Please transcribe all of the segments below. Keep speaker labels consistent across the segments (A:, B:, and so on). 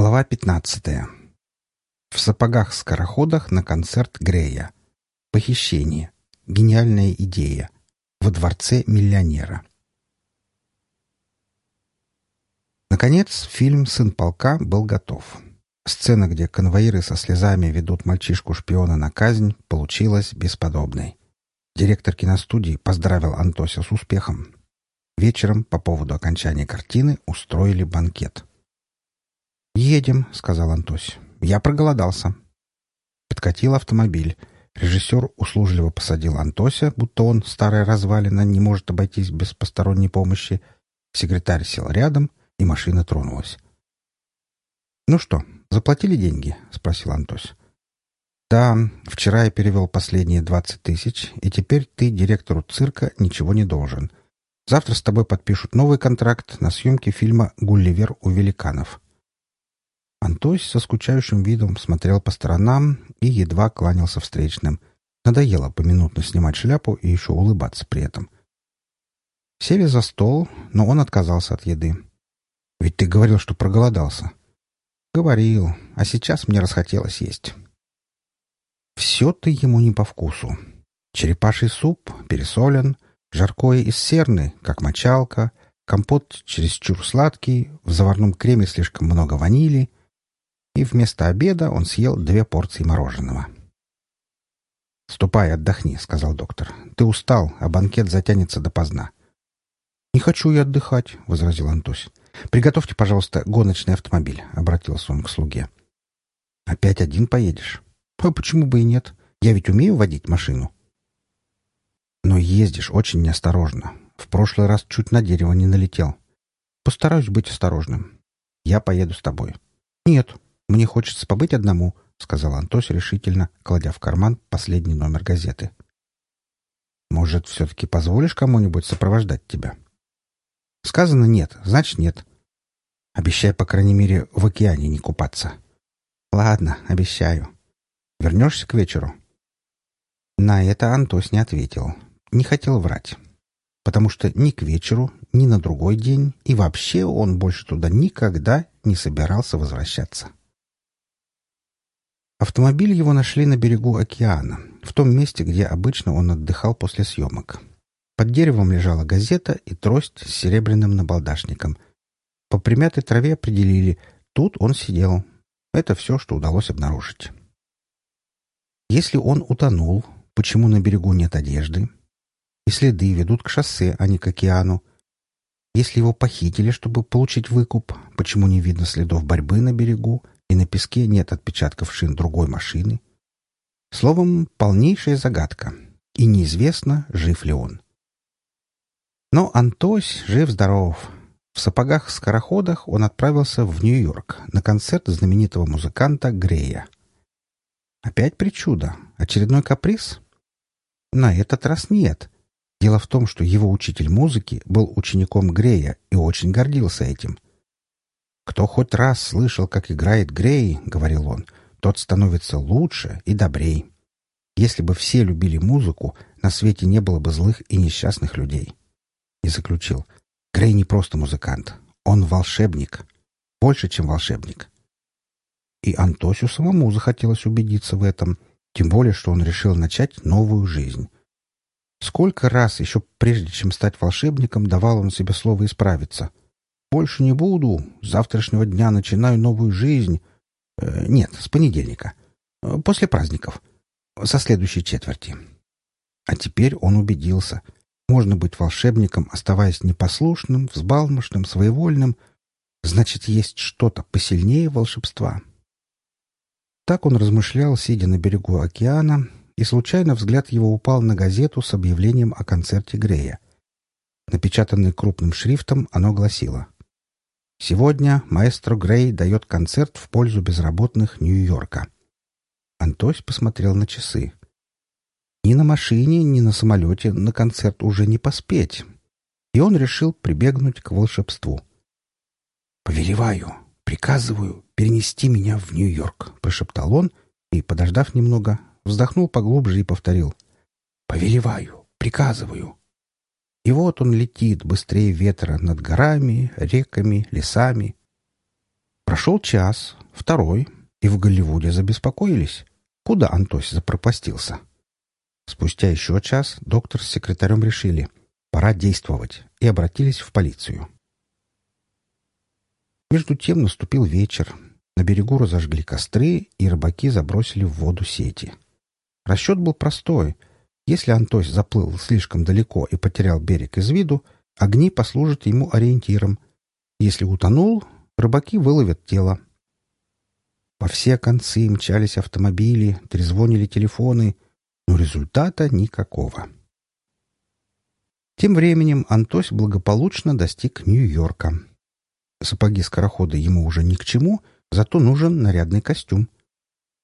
A: Глава 15. В сапогах-скороходах на концерт Грея. Похищение. Гениальная идея. Во дворце миллионера. Наконец, фильм «Сын полка» был готов. Сцена, где конвоиры со слезами ведут мальчишку-шпиона на казнь, получилась бесподобной. Директор киностудии поздравил Антося с успехом. Вечером по поводу окончания картины устроили банкет — «Едем», — сказал Антось. «Я проголодался». Подкатил автомобиль. Режиссер услужливо посадил Антося, будто он, старая развалина, не может обойтись без посторонней помощи. Секретарь сел рядом, и машина тронулась. «Ну что, заплатили деньги?» — спросил Антось. «Да, вчера я перевел последние двадцать тысяч, и теперь ты директору цирка ничего не должен. Завтра с тобой подпишут новый контракт на съемки фильма «Гулливер у великанов». Антось со скучающим видом смотрел по сторонам и едва кланялся встречным. Надоело поминутно снимать шляпу и еще улыбаться при этом. Сели за стол, но он отказался от еды. «Ведь ты говорил, что проголодался». «Говорил, а сейчас мне расхотелось есть». Все ты ему не по вкусу. Черепаший суп пересолен, жаркое из серны, как мочалка, компот чересчур сладкий, в заварном креме слишком много ванили — и вместо обеда он съел две порции мороженого. «Ступай, отдохни», — сказал доктор. «Ты устал, а банкет затянется допоздна». «Не хочу я отдыхать», — возразил Антось. «Приготовьте, пожалуйста, гоночный автомобиль», — обратился он к слуге. «Опять один поедешь?» «А почему бы и нет? Я ведь умею водить машину». «Но ездишь очень неосторожно. В прошлый раз чуть на дерево не налетел. Постараюсь быть осторожным. Я поеду с тобой». «Нет, «Мне хочется побыть одному», — сказал Антос решительно, кладя в карман последний номер газеты. «Может, все-таки позволишь кому-нибудь сопровождать тебя?» «Сказано нет, значит нет. Обещай, по крайней мере, в океане не купаться». «Ладно, обещаю. Вернешься к вечеру?» На это Антос не ответил. Не хотел врать. Потому что ни к вечеру, ни на другой день, и вообще он больше туда никогда не собирался возвращаться. Автомобиль его нашли на берегу океана, в том месте, где обычно он отдыхал после съемок. Под деревом лежала газета и трость с серебряным набалдашником. По примятой траве определили, тут он сидел. Это все, что удалось обнаружить. Если он утонул, почему на берегу нет одежды? И следы ведут к шоссе, а не к океану. Если его похитили, чтобы получить выкуп, почему не видно следов борьбы на берегу и на песке нет отпечатков шин другой машины. Словом, полнейшая загадка, и неизвестно, жив ли он. Но Антось жив-здоров. В сапогах-скороходах он отправился в Нью-Йорк на концерт знаменитого музыканта Грея. Опять причуда? Очередной каприз? На этот раз нет. Дело в том, что его учитель музыки был учеником Грея и очень гордился этим — «Кто хоть раз слышал, как играет Грей, — говорил он, — тот становится лучше и добрей. Если бы все любили музыку, на свете не было бы злых и несчастных людей». И заключил, «Грей не просто музыкант, он волшебник, больше, чем волшебник». И Антосю самому захотелось убедиться в этом, тем более, что он решил начать новую жизнь. Сколько раз еще прежде, чем стать волшебником, давал он себе слово исправиться — больше не буду. С завтрашнего дня начинаю новую жизнь. Э, нет, с понедельника. Э, после праздников. Со следующей четверти. А теперь он убедился. Можно быть волшебником, оставаясь непослушным, взбалмошным, своевольным. Значит, есть что-то посильнее волшебства. Так он размышлял, сидя на берегу океана, и случайно взгляд его упал на газету с объявлением о концерте Грея. Напечатанный крупным шрифтом, оно гласило — Сегодня маэстро Грей дает концерт в пользу безработных Нью-Йорка. Антось посмотрел на часы. Ни на машине, ни на самолете на концерт уже не поспеть. И он решил прибегнуть к волшебству. «Повелеваю, приказываю перенести меня в Нью-Йорк», — прошептал он и, подождав немного, вздохнул поглубже и повторил. «Повелеваю, приказываю». И вот он летит быстрее ветра над горами, реками, лесами. Прошел час, второй, и в Голливуде забеспокоились. Куда Антось запропастился? Спустя еще час доктор с секретарем решили, пора действовать, и обратились в полицию. Между тем наступил вечер. На берегу разожгли костры, и рыбаки забросили в воду сети. Расчет был простой. Если Антось заплыл слишком далеко и потерял берег из виду, огни послужат ему ориентиром. Если утонул, рыбаки выловят тело. По все концы мчались автомобили, трезвонили телефоны, но результата никакого. Тем временем Антось благополучно достиг Нью-Йорка. Сапоги-скороходы ему уже ни к чему, зато нужен нарядный костюм.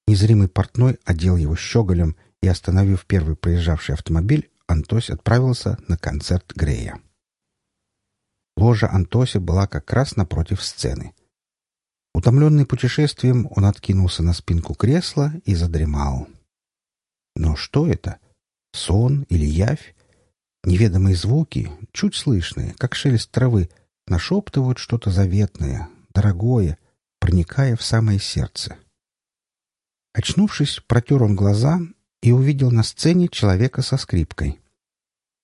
A: Незримый портной одел его щеголем, и, остановив первый проезжавший автомобиль, Антось отправился на концерт Грея. Ложа Антося была как раз напротив сцены. Утомленный путешествием, он откинулся на спинку кресла и задремал. Но что это? Сон или явь? Неведомые звуки, чуть слышные, как шелест травы, нашептывают что-то заветное, дорогое, проникая в самое сердце. Очнувшись, протер он глаза и увидел на сцене человека со скрипкой.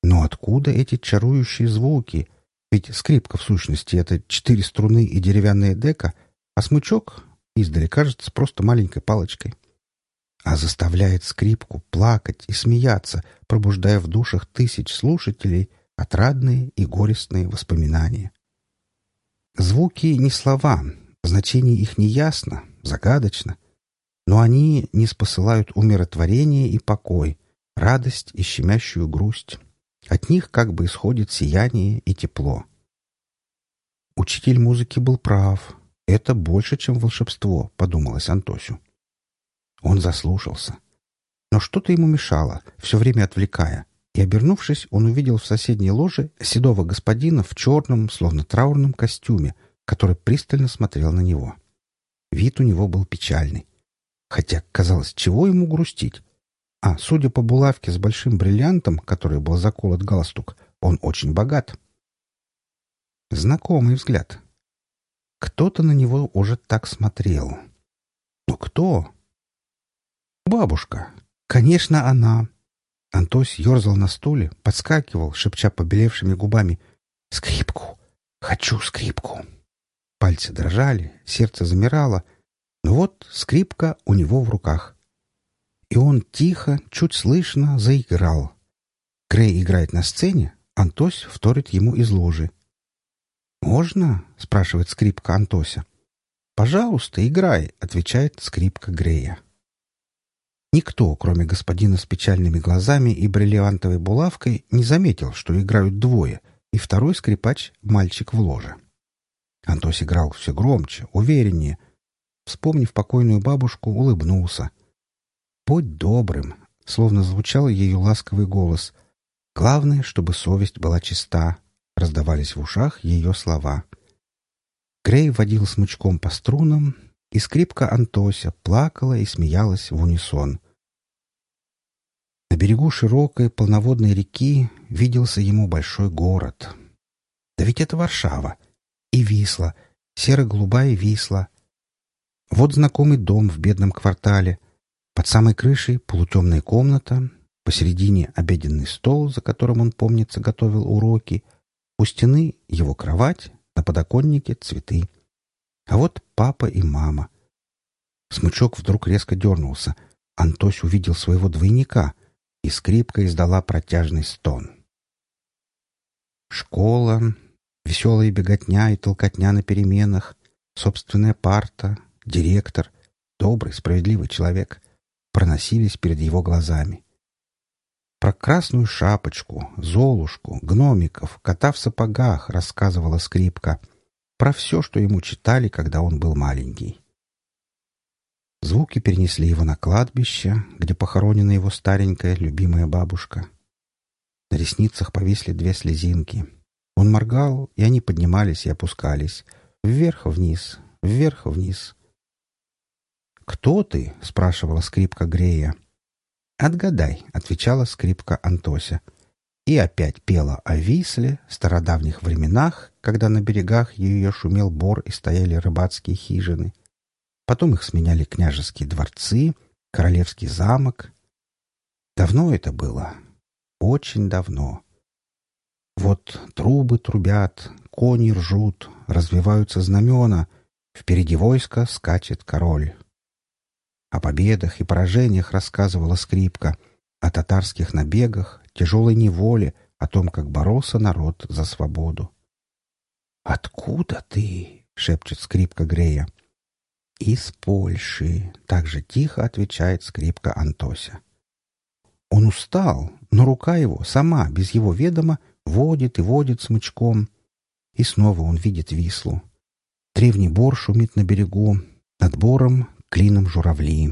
A: Но откуда эти чарующие звуки? Ведь скрипка, в сущности, это четыре струны и деревянная дека, а смычок издали кажется просто маленькой палочкой. А заставляет скрипку плакать и смеяться, пробуждая в душах тысяч слушателей отрадные и горестные воспоминания. Звуки не слова, значение их не ясно, загадочно, но они не спосылают умиротворение и покой, радость и щемящую грусть. От них как бы исходит сияние и тепло. Учитель музыки был прав, это больше, чем волшебство, подумалось Антосю. Он заслушался. Но что-то ему мешало, все время отвлекая, и, обернувшись, он увидел в соседней ложе седого господина в черном, словно траурном костюме, который пристально смотрел на него. Вид у него был печальный. Хотя, казалось, чего ему грустить? А, судя по булавке с большим бриллиантом, который был заколот галстук, он очень богат. Знакомый взгляд. Кто-то на него уже так смотрел. Но кто? Бабушка. Конечно, она. Антось ерзал на стуле, подскакивал, шепча побелевшими губами. «Скрипку! Хочу скрипку!» Пальцы дрожали, сердце замирало. Но вот скрипка у него в руках. И он тихо, чуть слышно заиграл. Грей играет на сцене, Антось вторит ему из ложи. «Можно?» — спрашивает скрипка Антося. «Пожалуйста, играй», — отвечает скрипка Грея. Никто, кроме господина с печальными глазами и бриллиантовой булавкой, не заметил, что играют двое, и второй скрипач — мальчик в ложе. Антос играл все громче, увереннее. Вспомнив покойную бабушку, улыбнулся. «Будь добрым», — словно звучал ее ласковый голос. «Главное, чтобы совесть была чиста, — раздавались в ушах ее слова. Грей водил смычком по струнам, и скрипка Антося плакала и смеялась в унисон. На берегу широкой полноводной реки виделся ему большой город. Да ведь это Варшава. И Висла, серо-голубая Висла. Вот знакомый дом в бедном квартале. Под самой крышей полутемная комната, посередине обеденный стол, за которым он, помнится, готовил уроки, у стены его кровать, на подоконнике цветы. А вот папа и мама. Смычок вдруг резко дернулся. Антось увидел своего двойника, и скрипка издала протяжный стон. Школа, веселая беготня и толкотня на переменах, собственная парта, директор, добрый, справедливый человек проносились перед его глазами. Про красную шапочку, золушку, гномиков, кота в сапогах рассказывала скрипка. Про все, что ему читали, когда он был маленький. Звуки перенесли его на кладбище, где похоронена его старенькая любимая бабушка. На ресницах повисли две слезинки. Он моргал, и они поднимались и опускались. Вверх-вниз, вверх-вниз. «Кто ты?» — спрашивала скрипка Грея. «Отгадай», — отвечала скрипка Антося. и опять пела о Висле, стародавних временах, когда на берегах ее шумел бор и стояли рыбацкие хижины. Потом их сменяли княжеские дворцы, королевский замок. Давно это было. Очень давно. Вот трубы трубят, кони ржут, развиваются знамена, впереди войска скачет король. О победах и поражениях рассказывала скрипка, о татарских набегах, тяжелой неволе, о том, как боролся народ за свободу. «Откуда ты?» — шепчет скрипка Грея. «Из Польши», — так же тихо отвечает скрипка Антося. Он устал, но рука его сама, без его ведома, водит и водит смычком. И снова он видит Вислу. Древний бор шумит на берегу, над бором клином журавли.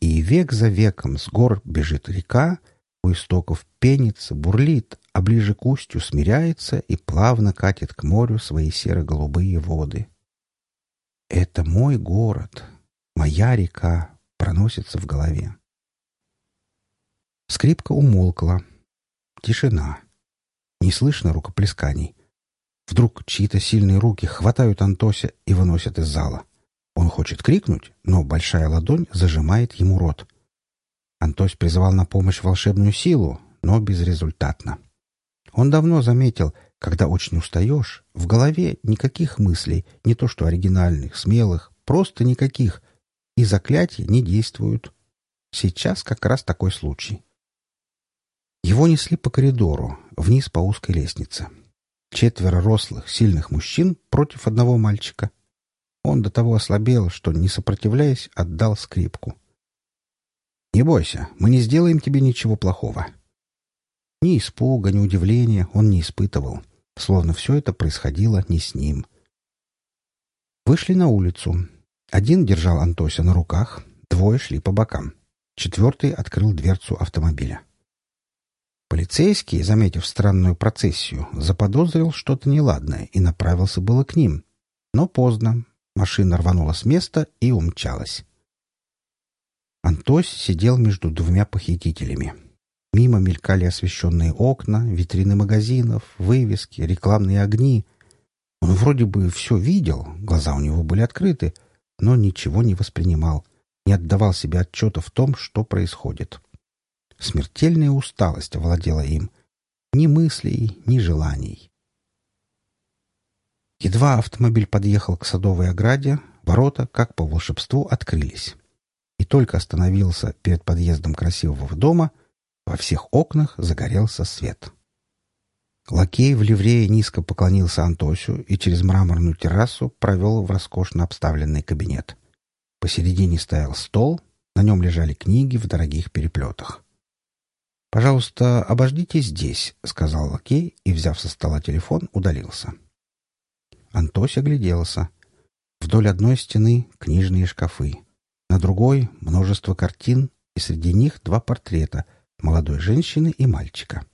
A: И век за веком с гор бежит река, у истоков пенится, бурлит, а ближе к устью смиряется и плавно катит к морю свои серо-голубые воды. «Это мой город, моя река», проносится в голове. Скрипка умолкла. Тишина. Не слышно рукоплесканий. Вдруг чьи-то сильные руки хватают Антося и выносят из зала. Он хочет крикнуть, но большая ладонь зажимает ему рот. Антось призывал на помощь волшебную силу, но безрезультатно. Он давно заметил, когда очень устаешь, в голове никаких мыслей, не то что оригинальных, смелых, просто никаких, и заклятия не действуют. Сейчас как раз такой случай. Его несли по коридору, вниз по узкой лестнице. Четверо рослых, сильных мужчин против одного мальчика. Он до того ослабел, что, не сопротивляясь, отдал скрипку. «Не бойся, мы не сделаем тебе ничего плохого». Ни испуга, ни удивления он не испытывал, словно все это происходило не с ним. Вышли на улицу. Один держал Антося на руках, двое шли по бокам. Четвертый открыл дверцу автомобиля. Полицейский, заметив странную процессию, заподозрил что-то неладное и направился было к ним. Но поздно. Машина рванула с места и умчалась. Антось сидел между двумя похитителями. Мимо мелькали освещенные окна, витрины магазинов, вывески, рекламные огни. Он вроде бы все видел, глаза у него были открыты, но ничего не воспринимал, не отдавал себе отчета в том, что происходит. Смертельная усталость овладела им. Ни мыслей, ни желаний. Едва автомобиль подъехал к садовой ограде, ворота, как по волшебству, открылись. И только остановился перед подъездом красивого дома, во всех окнах загорелся свет. Лакей в ливрее низко поклонился Антосю и через мраморную террасу провел в роскошно обставленный кабинет. Посередине стоял стол, на нем лежали книги в дорогих переплетах. «Пожалуйста, обождите здесь», — сказал лакей и, взяв со стола телефон, удалился. Антось огляделся. Вдоль одной стены книжные шкафы, на другой — множество картин, и среди них два портрета — молодой женщины и мальчика.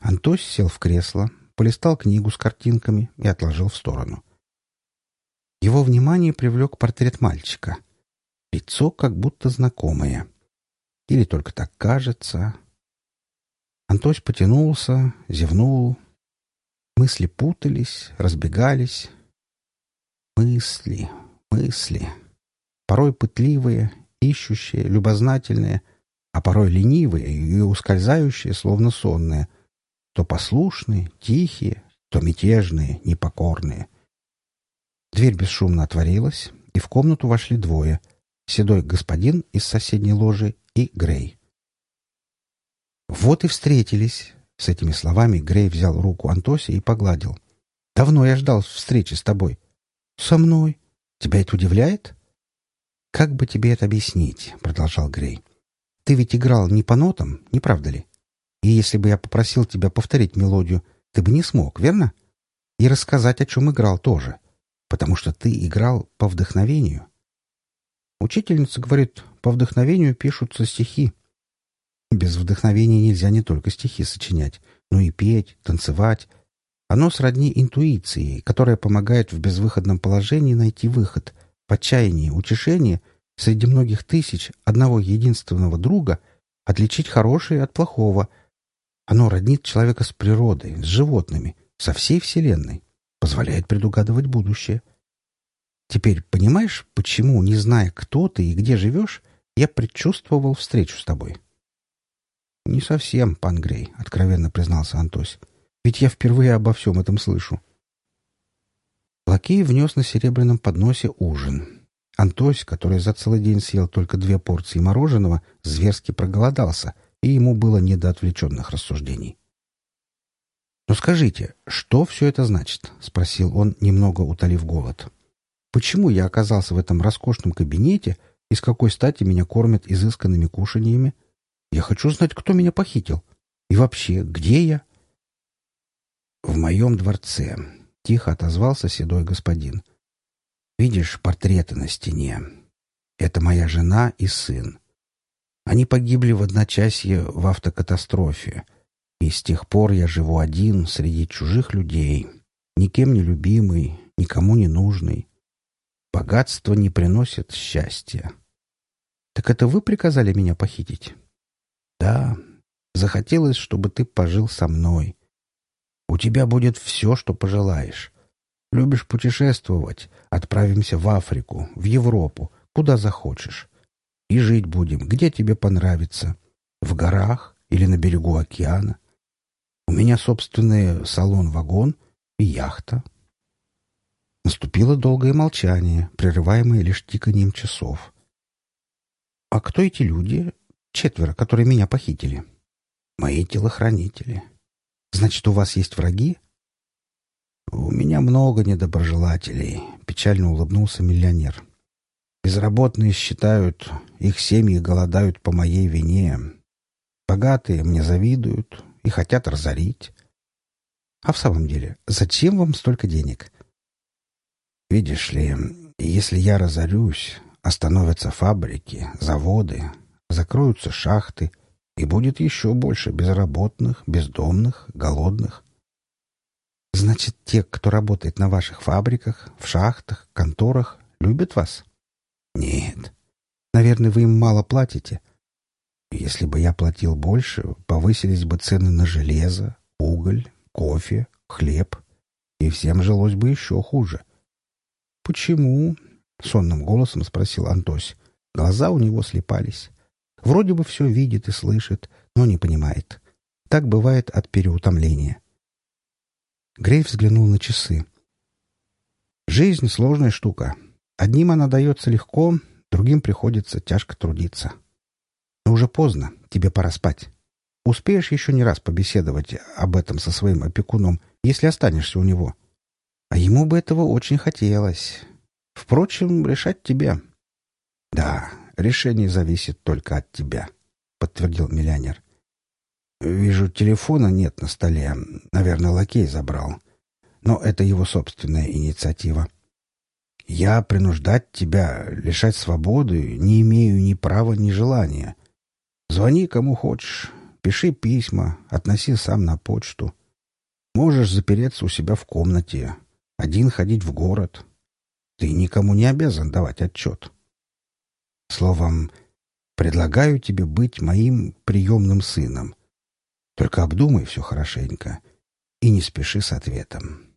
A: Антось сел в кресло, полистал книгу с картинками и отложил в сторону. Его внимание привлек портрет мальчика. Лицо как будто знакомое. Или только так кажется. Антось потянулся, зевнул. Мысли путались, разбегались. Мысли, мысли. Порой пытливые, ищущие, любознательные, а порой ленивые и ускользающие, словно сонные. То послушные, тихие, то мятежные, непокорные. Дверь бесшумно отворилась, и в комнату вошли двое — седой господин из соседней ложи и Грей. «Вот и встретились!» С этими словами Грей взял руку Антоси и погладил. «Давно я ждал встречи с тобой». «Со мной? Тебя это удивляет?» «Как бы тебе это объяснить?» — продолжал Грей. «Ты ведь играл не по нотам, не правда ли? И если бы я попросил тебя повторить мелодию, ты бы не смог, верно? И рассказать, о чем играл, тоже, потому что ты играл по вдохновению. Учительница говорит, по вдохновению пишутся стихи. Без вдохновения нельзя не только стихи сочинять, но и петь, танцевать. Оно сродни интуиции, которая помогает в безвыходном положении найти выход, в отчаянии, утешение, среди многих тысяч одного единственного друга отличить хорошее от плохого. Оно роднит человека с природой, с животными, со всей Вселенной, позволяет предугадывать будущее. Теперь понимаешь, почему, не зная, кто ты и где живешь, я предчувствовал встречу с тобой?» «Не совсем, пан Грей», — откровенно признался Антось. «Ведь я впервые обо всем этом слышу». Лакей внес на серебряном подносе ужин. Антось, который за целый день съел только две порции мороженого, зверски проголодался, и ему было не до отвлеченных рассуждений. «Но скажите, что все это значит?» — спросил он, немного утолив голод. «Почему я оказался в этом роскошном кабинете, и с какой стати меня кормят изысканными кушаньями? Я хочу знать, кто меня похитил. И вообще, где я?» «В моем дворце», — тихо отозвался седой господин. «Видишь портреты на стене? Это моя жена и сын. Они погибли в одночасье в автокатастрофе, и с тех пор я живу один среди чужих людей, никем не любимый, никому не нужный. Богатство не приносит счастья. Так это вы приказали меня похитить? Да, захотелось, чтобы ты пожил со мной. У тебя будет все, что пожелаешь. Любишь путешествовать? Отправимся в Африку, в Европу, куда захочешь. И жить будем, где тебе понравится. В горах или на берегу океана. У меня собственный салон-вагон и яхта. Наступило долгое молчание, прерываемое лишь тиканием часов. «А кто эти люди? Четверо, которые меня похитили?» «Мои телохранители. Значит, у вас есть враги?» «У меня много недоброжелателей», — печально улыбнулся миллионер. «Безработные считают, их семьи голодают по моей вине. Богатые мне завидуют, и хотят разорить. А в самом деле, зачем вам столько денег? Видишь ли, если я разорюсь, остановятся фабрики, заводы, закроются шахты, и будет еще больше безработных, бездомных, голодных. Значит, те, кто работает на ваших фабриках, в шахтах, конторах, любят вас? Нет. Наверное, вы им мало платите. — если бы я платил больше, повысились бы цены на железо, уголь, кофе, хлеб, и всем жилось бы еще хуже. — Почему? — сонным голосом спросил Антось. Глаза у него слепались. Вроде бы все видит и слышит, но не понимает. Так бывает от переутомления. Грей взглянул на часы. «Жизнь — сложная штука. Одним она дается легко, другим приходится тяжко трудиться. Но уже поздно, тебе пора спать. Успеешь еще не раз побеседовать об этом со своим опекуном, если останешься у него. А ему бы этого очень хотелось. Впрочем, решать тебе. — Да, решение зависит только от тебя, — подтвердил миллионер. — Вижу, телефона нет на столе. Наверное, лакей забрал. Но это его собственная инициатива. Я принуждать тебя, лишать свободы, не имею ни права, ни желания. Звони кому хочешь, пиши письма, относи сам на почту. Можешь запереться у себя в комнате, один ходить в город. Ты никому не обязан давать отчет. Словом, предлагаю тебе быть моим приемным сыном. Только обдумай все хорошенько и не спеши с ответом.